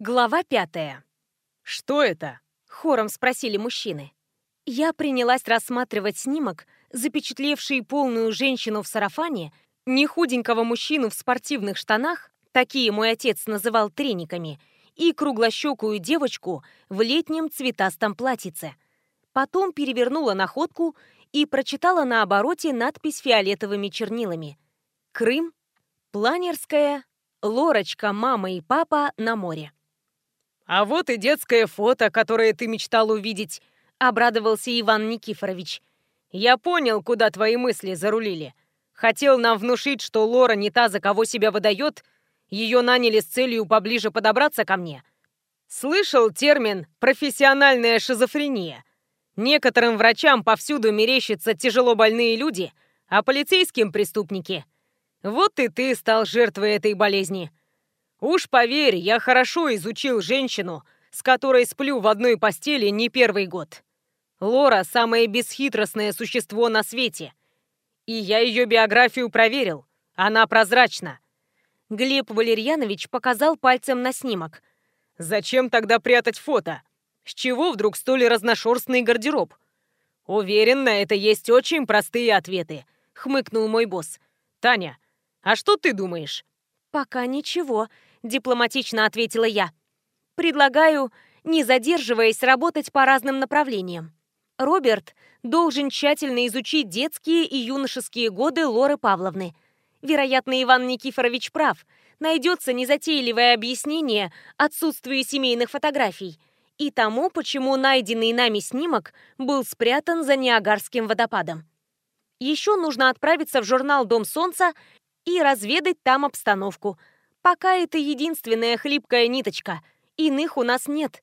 Глава пятая. «Что это?» — хором спросили мужчины. Я принялась рассматривать снимок, запечатлевший полную женщину в сарафане, не худенького мужчину в спортивных штанах, такие мой отец называл трениками, и круглощекую девочку в летнем цветастом платьице. Потом перевернула находку и прочитала на обороте надпись фиолетовыми чернилами. «Крым. Планерская. Лорочка, мама и папа на море». «А вот и детское фото, которое ты мечтал увидеть», — обрадовался Иван Никифорович. «Я понял, куда твои мысли зарулили. Хотел нам внушить, что Лора не та, за кого себя выдает. Ее наняли с целью поближе подобраться ко мне. Слышал термин «профессиональная шизофрения». Некоторым врачам повсюду мерещатся тяжело больные люди, а полицейским — преступники. Вот и ты стал жертвой этой болезни. Уж поверь, я хорошо изучил женщину, с которой сплю в одной постели не первый год. Лора – самое бесхитростное существо на свете. И я ее биографию проверил. Она прозрачна. Глеб Валерьянович показал пальцем на снимок. Зачем тогда прятать фото? С чего вдруг столь разношерстный гардероб? Уверен, на это есть очень простые ответы, хмыкнул мой босс. Таня, а что ты думаешь? Пока ничего, дипломатично ответила я. Предлагаю, не задерживаясь, работать по разным направлениям. Роберт должен тщательно изучить детские и юношеские годы Лоры Павловны. Вероятно, Иван Никифорович прав. Найдется незатейливое объяснение отсутствию семейных фотографий и тому, почему найденный нами снимок был спрятан за Ниагарским водопадом. Еще нужно отправиться в журнал «Дом солнца» и разведать там обстановку. Пока это единственная хлипкая ниточка. Иных у нас нет.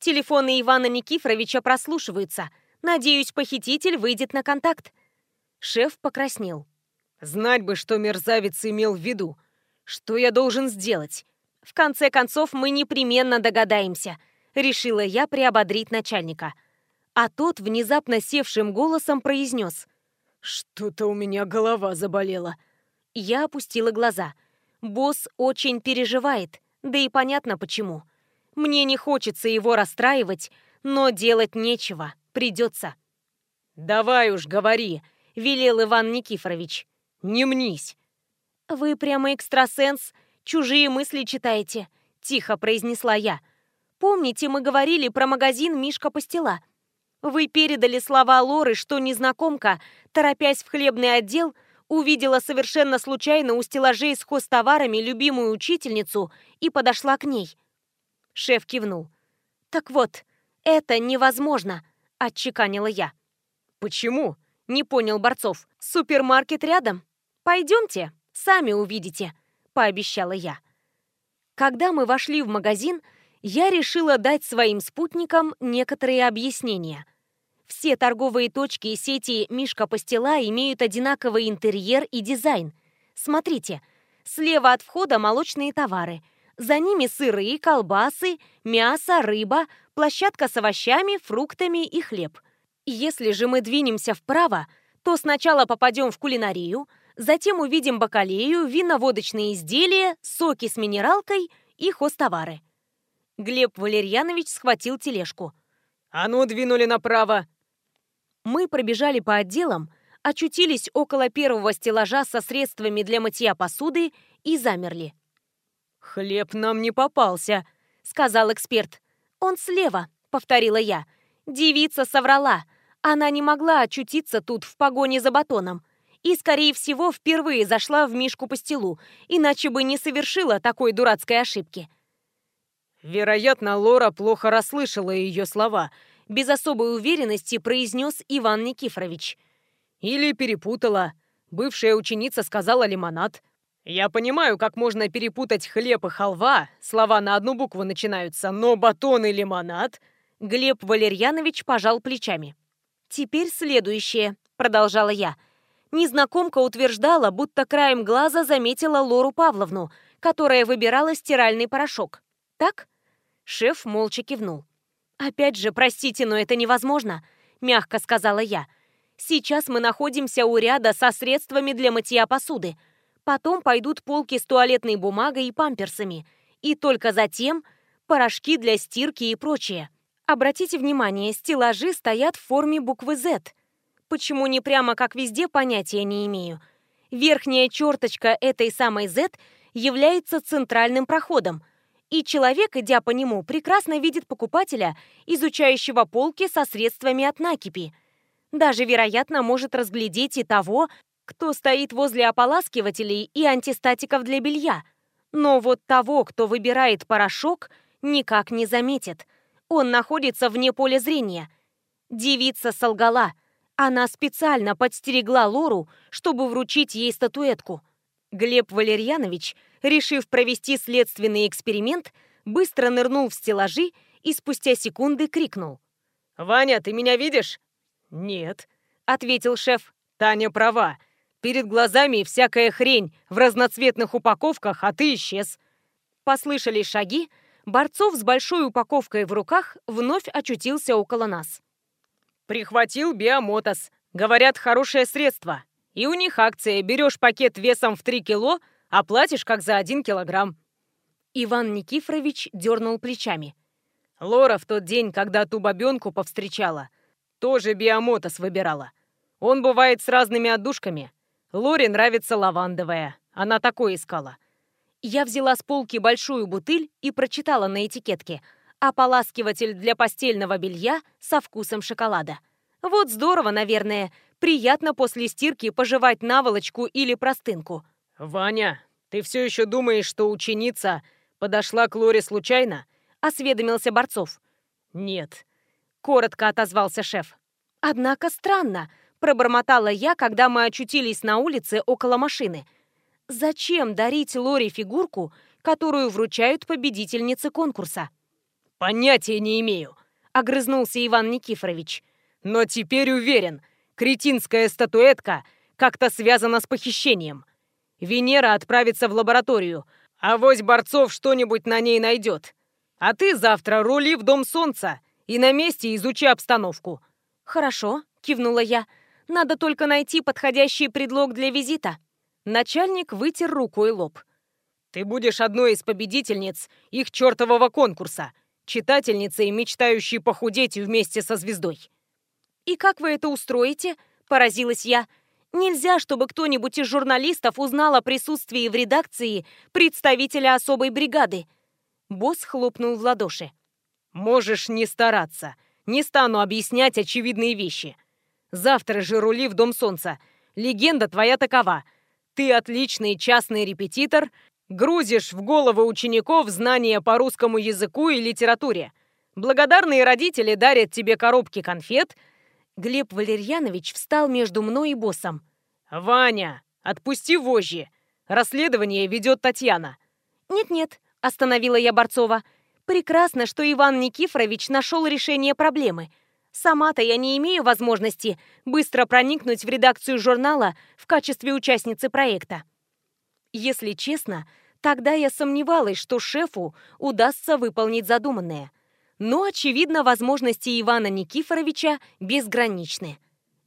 Телефоны Ивана Никифоровича прослушиваются. Надеюсь, похититель выйдет на контакт. Шеф покраснел. Знать бы, что мерзавец имел в виду. Что я должен сделать? В конце концов, мы непременно догадаемся — решила я приободрить начальника. А тот внезапно севшим голосом произнес. «Что-то у меня голова заболела». Я опустила глаза. Босс очень переживает, да и понятно почему. Мне не хочется его расстраивать, но делать нечего, придется. «Давай уж, говори», — велел Иван Никифорович. «Не мнись». «Вы прямо экстрасенс, чужие мысли читаете», — тихо произнесла я. Помните, мы говорили про магазин «Мишка Пастила»? Вы передали слова Лоры, что незнакомка, торопясь в хлебный отдел, увидела совершенно случайно у стеллажей с хозтоварами любимую учительницу и подошла к ней. Шеф кивнул. «Так вот, это невозможно», — отчеканила я. «Почему?» — не понял Борцов. «Супермаркет рядом? Пойдемте, сами увидите», — пообещала я. Когда мы вошли в магазин, я решила дать своим спутникам некоторые объяснения. Все торговые точки сети «Мишка Пастила» имеют одинаковый интерьер и дизайн. Смотрите, слева от входа молочные товары. За ними сыры, колбасы, мясо, рыба, площадка с овощами, фруктами и хлеб. Если же мы двинемся вправо, то сначала попадем в кулинарию, затем увидим бакалею, виноводочные изделия, соки с минералкой и хозтовары. Глеб Валерьянович схватил тележку. «А ну, двинули направо!» Мы пробежали по отделам, очутились около первого стеллажа со средствами для мытья посуды и замерли. «Хлеб нам не попался», — сказал эксперт. «Он слева», — повторила я. Девица соврала. Она не могла очутиться тут в погоне за батоном. И, скорее всего, впервые зашла в Мишку по стелу, иначе бы не совершила такой дурацкой ошибки. Вероятно, Лора плохо расслышала ее слова. Без особой уверенности произнес Иван Никифорович. Или перепутала. Бывшая ученица сказала лимонад. Я понимаю, как можно перепутать хлеб и халва, слова на одну букву начинаются, но батон и лимонад... Глеб Валерьянович пожал плечами. «Теперь следующее», — продолжала я. Незнакомка утверждала, будто краем глаза заметила Лору Павловну, которая выбирала стиральный порошок. Так? Шеф молча кивнул. «Опять же, простите, но это невозможно», — мягко сказала я. «Сейчас мы находимся у ряда со средствами для мытья посуды. Потом пойдут полки с туалетной бумагой и памперсами. И только затем порошки для стирки и прочее. Обратите внимание, стеллажи стоят в форме буквы Z. Почему не прямо как везде, понятия не имею. Верхняя черточка этой самой Z является центральным проходом, и человек, идя по нему, прекрасно видит покупателя, изучающего полки со средствами от накипи. Даже, вероятно, может разглядеть и того, кто стоит возле ополаскивателей и антистатиков для белья. Но вот того, кто выбирает порошок, никак не заметит. Он находится вне поля зрения. Девица солгала. Она специально подстерегла Лору, чтобы вручить ей статуэтку. Глеб Валерьянович, решив провести следственный эксперимент, быстро нырнул в стеллажи и спустя секунды крикнул. «Ваня, ты меня видишь?» «Нет», — ответил шеф. «Таня права. Перед глазами всякая хрень в разноцветных упаковках, а ты исчез». Послышались шаги, Борцов с большой упаковкой в руках вновь очутился около нас. «Прихватил биомотос. Говорят, хорошее средство. И у них акция. Берешь пакет весом в 3 кило, а платишь как за 1 килограмм». Иван Никифорович дернул плечами. Лора в тот день, когда ту бабенку повстречала, тоже биомотос выбирала. Он бывает с разными отдушками. Лоре нравится лавандовая. Она такое искала. Я взяла с полки большую бутыль и прочитала на этикетке «Ополаскиватель для постельного белья со вкусом шоколада». Вот здорово, наверное. Приятно после стирки пожевать наволочку или простынку. «Ваня, ты все еще думаешь, что ученица подошла к Лоре случайно?» — осведомился Борцов. «Нет», — коротко отозвался шеф. «Однако странно», Пробормотала я, когда мы очутились на улице около машины. Зачем дарить Лоре фигурку, которую вручают победительнице конкурса? Понятия не имею, огрызнулся Иван Никифорович. Но теперь уверен, кретинская статуэтка как-то связана с похищением. Венера отправится в лабораторию, а вось Борцов что-нибудь на ней найдет. А ты завтра рули в Дом Солнца и на месте изучи обстановку. Хорошо, кивнула я. Надо только найти подходящий предлог для визита. Начальник вытер рукой лоб. Ты будешь одной из победительниц их чертового конкурса, читательницей, мечтающей похудеть вместе со звездой. И как вы это устроите? Поразилась я. Нельзя, чтобы кто-нибудь из журналистов узнал о присутствии в редакции представителя особой бригады. Босс хлопнул в ладоши. Можешь не стараться. Не стану объяснять очевидные вещи. Завтра же рули в Дом Солнца. Легенда твоя такова. Ты отличный частный репетитор, грузишь в головы учеников знания по русскому языку и литературе. Благодарные родители дарят тебе коробки конфет. Глеб Валерьянович встал между мной и боссом. «Ваня, отпусти вожжи. Расследование ведет Татьяна». «Нет-нет», — остановила я Борцова. «Прекрасно, что Иван Никифорович нашел решение проблемы. Сама-то я не имею возможности быстро проникнуть в редакцию журнала в качестве участницы проекта. Если честно, тогда я сомневалась, что шефу удастся выполнить задуманное. Но, очевидно, возможности Ивана Никифоровича безграничны.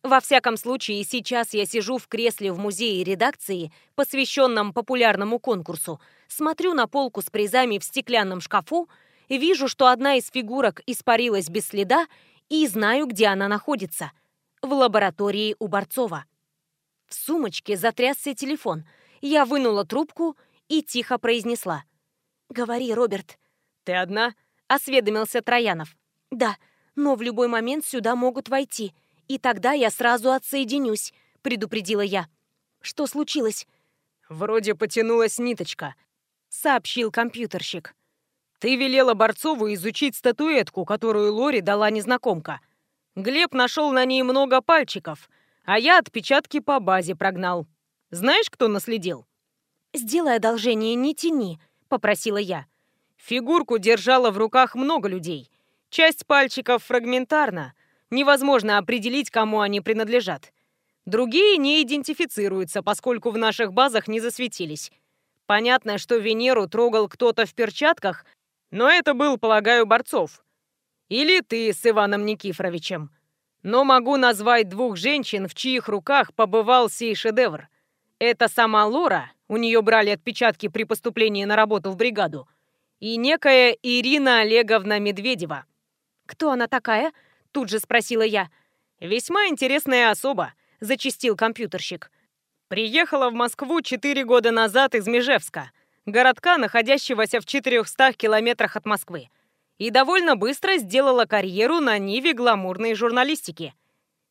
Во всяком случае, сейчас я сижу в кресле в музее редакции, посвященном популярному конкурсу, смотрю на полку с призами в стеклянном шкафу, вижу, что одна из фигурок испарилась без следа и знаю, где она находится. В лаборатории у Борцова. В сумочке затрясся телефон. Я вынула трубку и тихо произнесла. «Говори, Роберт». «Ты одна?» — осведомился Троянов. «Да, но в любой момент сюда могут войти, и тогда я сразу отсоединюсь», — предупредила я. «Что случилось?» «Вроде потянулась ниточка», — сообщил компьютерщик. Ты велела Борцову изучить статуэтку, которую Лори дала незнакомка. Глеб нашел на ней много пальчиков, а я отпечатки по базе прогнал. Знаешь, кто наследил?» «Сделай одолжение, не тяни», — попросила я. Фигурку держала в руках много людей. Часть пальчиков фрагментарна. Невозможно определить, кому они принадлежат. Другие не идентифицируются, поскольку в наших базах не засветились. Понятно, что Венеру трогал кто-то в перчатках, но это был, полагаю, Борцов. Или ты с Иваном Никифоровичем. Но могу назвать двух женщин, в чьих руках побывал сей шедевр. Это сама Лора, у нее брали отпечатки при поступлении на работу в бригаду, и некая Ирина Олеговна Медведева. «Кто она такая?» — тут же спросила я. «Весьма интересная особа», — зачистил компьютерщик. «Приехала в Москву четыре года назад из Межевска, городка, находящегося в 400 километрах от Москвы, и довольно быстро сделала карьеру на ниве гламурной журналистики.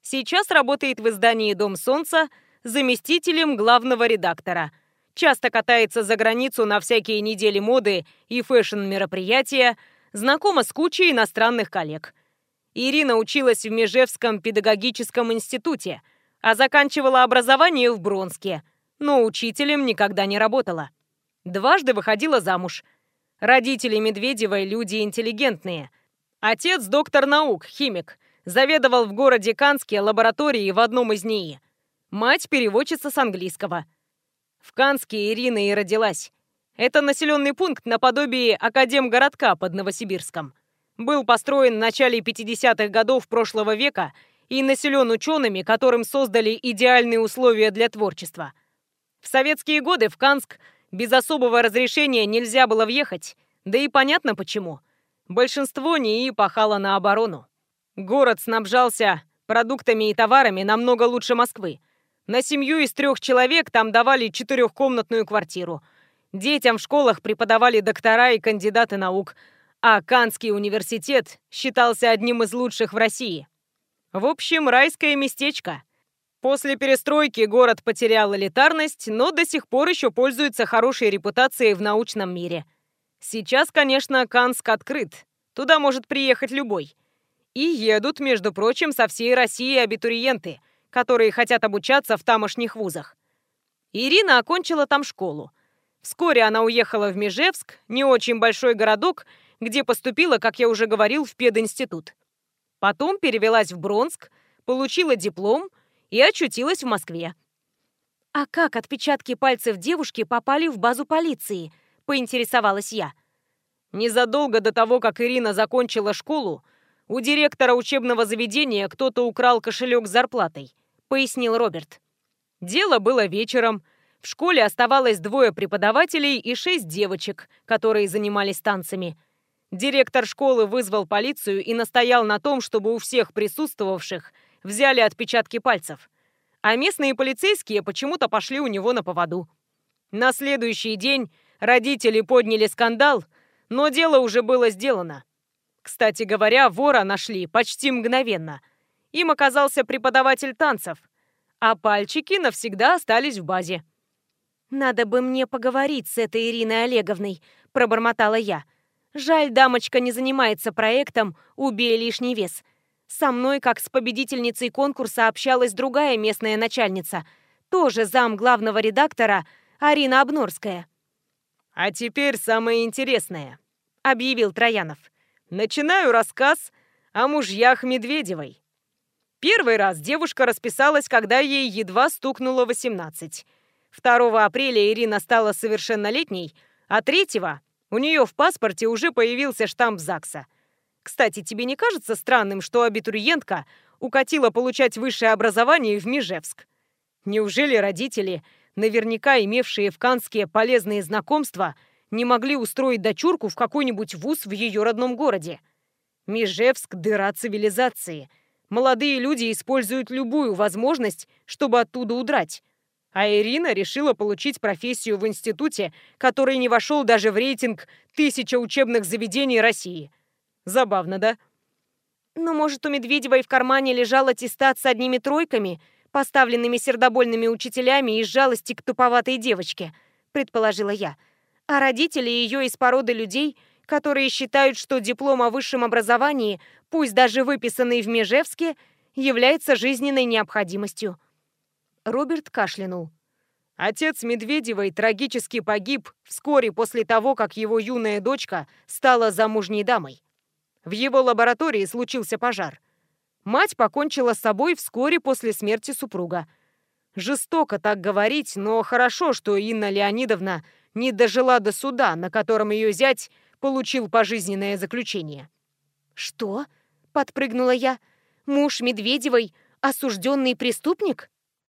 Сейчас работает в издании «Дом солнца» заместителем главного редактора. Часто катается за границу на всякие недели моды и фэшн-мероприятия, знакома с кучей иностранных коллег. Ирина училась в Межевском педагогическом институте, а заканчивала образование в Бронске, но учителем никогда не работала. Дважды выходила замуж. Родители Медведевой люди интеллигентные. Отец доктор наук, химик, заведовал в городе Канске лабораторией в одном из НИИ. Мать переводчица с английского. В Канске Ирина и родилась. Это населенный пункт наподобие Академгородка под Новосибирском. Был построен в начале 50-х годов прошлого века и населен учеными, которым создали идеальные условия для творчества. В советские годы в Канск без особого разрешения нельзя было въехать, да и понятно почему. Большинство НИИ пахало на оборону. Город снабжался продуктами и товарами намного лучше Москвы. На семью из трех человек там давали четырехкомнатную квартиру – Детям в школах преподавали доктора и кандидаты наук, а Канский университет считался одним из лучших в России. В общем, райское местечко. После перестройки город потерял элитарность, но до сих пор еще пользуется хорошей репутацией в научном мире. Сейчас, конечно, Канск открыт. Туда может приехать любой. И едут, между прочим, со всей России абитуриенты, которые хотят обучаться в тамошних вузах. Ирина окончила там школу. Вскоре она уехала в Межевск, не очень большой городок, где поступила, как я уже говорил, в пединститут. Потом перевелась в Бронск, получила диплом и очутилась в Москве. «А как отпечатки пальцев девушки попали в базу полиции?» – поинтересовалась я. Незадолго до того, как Ирина закончила школу, у директора учебного заведения кто-то украл кошелек с зарплатой, пояснил Роберт. Дело было вечером – в школе оставалось двое преподавателей и шесть девочек, которые занимались танцами. Директор школы вызвал полицию и настоял на том, чтобы у всех присутствовавших взяли отпечатки пальцев. А местные полицейские почему-то пошли у него на поводу. На следующий день родители подняли скандал, но дело уже было сделано. Кстати говоря, вора нашли почти мгновенно. Им оказался преподаватель танцев, а пальчики навсегда остались в базе. «Надо бы мне поговорить с этой Ириной Олеговной», – пробормотала я. «Жаль, дамочка не занимается проектом «Убей лишний вес». Со мной, как с победительницей конкурса, общалась другая местная начальница, тоже зам главного редактора Арина Обнорская. «А теперь самое интересное», — объявил Троянов. «Начинаю рассказ о мужьях Медведевой». Первый раз девушка расписалась, когда ей едва стукнуло 18. 2 апреля Ирина стала совершеннолетней, а 3 у нее в паспорте уже появился штамп ЗАГСа. Кстати, тебе не кажется странным, что абитуриентка укатила получать высшее образование в Межевск? Неужели родители, наверняка имевшие в Канске полезные знакомства, не могли устроить дочурку в какой-нибудь вуз в ее родном городе? Межевск – дыра цивилизации. Молодые люди используют любую возможность, чтобы оттуда удрать. А Ирина решила получить профессию в институте, который не вошел даже в рейтинг «Тысяча учебных заведений России». Забавно, да? Ну, может, у Медведевой в кармане лежал аттестат с одними тройками, поставленными сердобольными учителями из жалости к туповатой девочке, предположила я. А родители ее из породы людей, которые считают, что диплом о высшем образовании, пусть даже выписанный в Межевске, является жизненной необходимостью. Роберт кашлянул. Отец Медведевой трагически погиб вскоре после того, как его юная дочка стала замужней дамой. В его лаборатории случился пожар. Мать покончила с собой вскоре после смерти супруга. Жестоко так говорить, но хорошо, что Инна Леонидовна не дожила до суда, на котором ее зять получил пожизненное заключение. «Что?» — подпрыгнула я. «Муж Медведевой — осужденный преступник?»